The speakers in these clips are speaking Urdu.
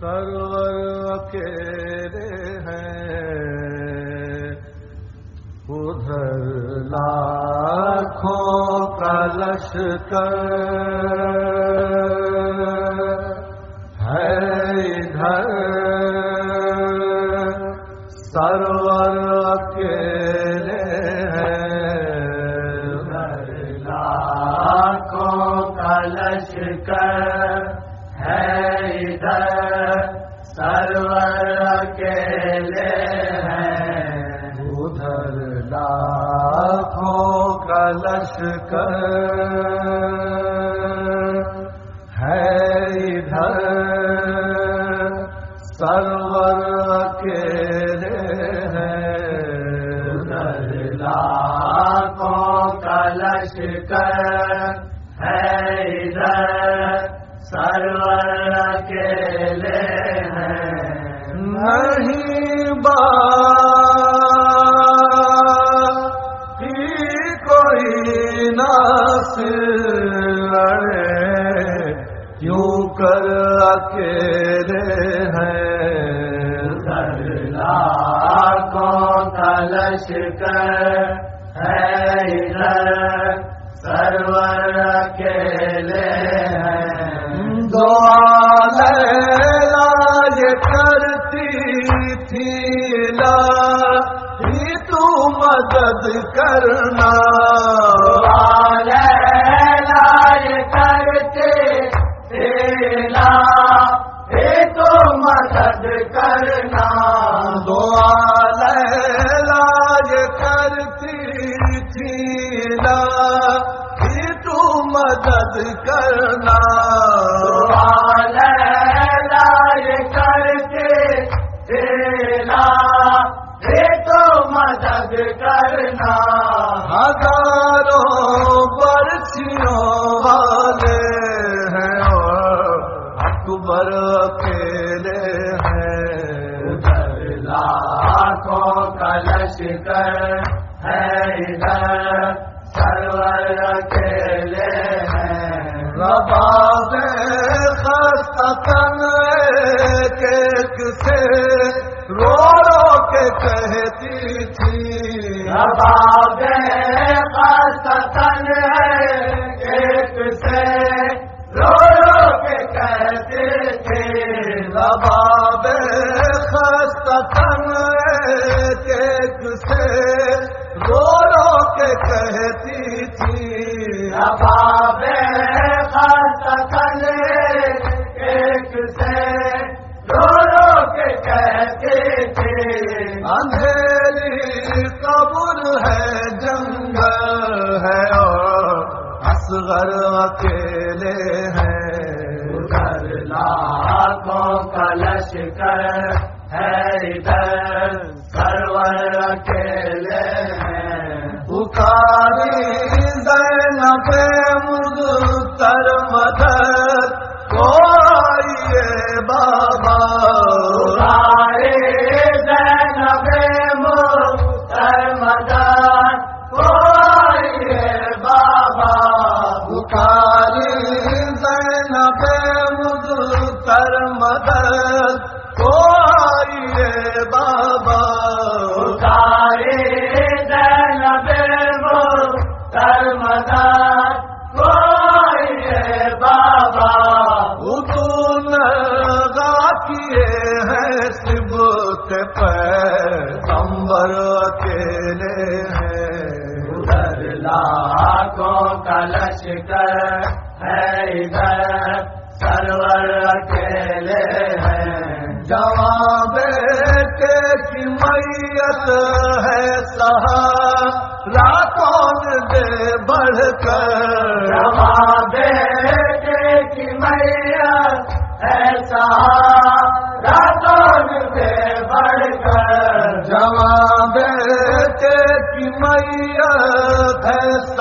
سرور اکیلے ہیں ادھر لاکھوں کا لشکر لشکر ہے ادھر سرور اکیلے ہیں لاکھوں کا لشکر ہے ادھر سرور اکیلے ہیں نہیں بات اکیلے ہیں۔ لاکھوں کا لشکر ہے ادھر سرور اکیلے ہیں دعا لاج کرتی تھی لا ہی تو مدد کرنا کرنا دعا لاج کرتی تھی لا ہی تو مدد کرنا لاج کرتے تو مدد کرنا ہزاروں برسیوں اکبر اکیلے ہیں لاکھوں کا لشکر ہے۔ ادھر سرور اکیلے ہیں خستن ایک سے رو رو کے کہتی تھی۔ خستن اصغر اکیلے ہیں۔ ادھر لاکھوں کا لشکر ہے ادھر سرور اکیلے ہیں۔ پہ زینب مدتر مدد پیغمبر اکیلے ہیں۔ ادھر لاکھوں کا لشکر ہے ادھر سرور اکیلے ہیں۔ جواب کی میت ہے سہا بڑھ کر۔ بیٹے کی دے بڑھ کر۔ جواب بیٹے کی میت ہے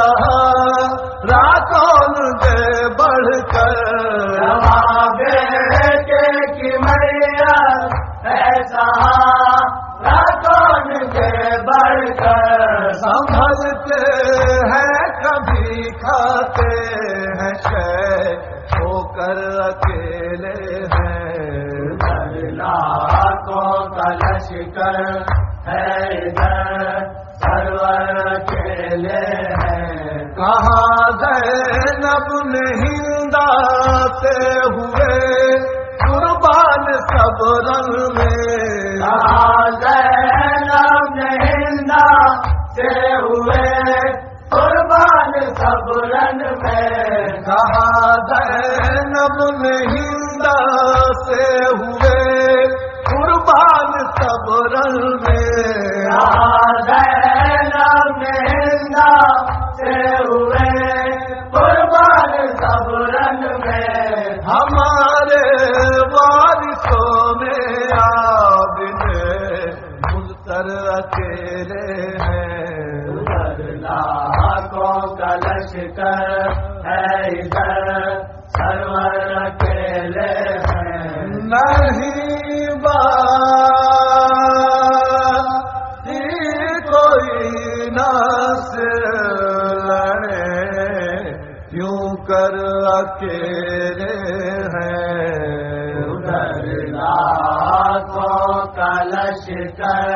شہر کر اکیلے ہیں۔ لاکھوں کا لشکر ہے ادھر سرور اکیلے ہیں۔ کہاں زینب نہیں سے ہوئے؟ قربان سب رنگ میں۔ کہاں ہندا سے ہوئے؟ قربان سب رن میں۔ کہاں زینب نہیں سے ہوئے قربان سب رنگ میں۔ نہیں بات کوئی نہ کیوں کر اکیلے ہیں ڈرنا کو کلش کر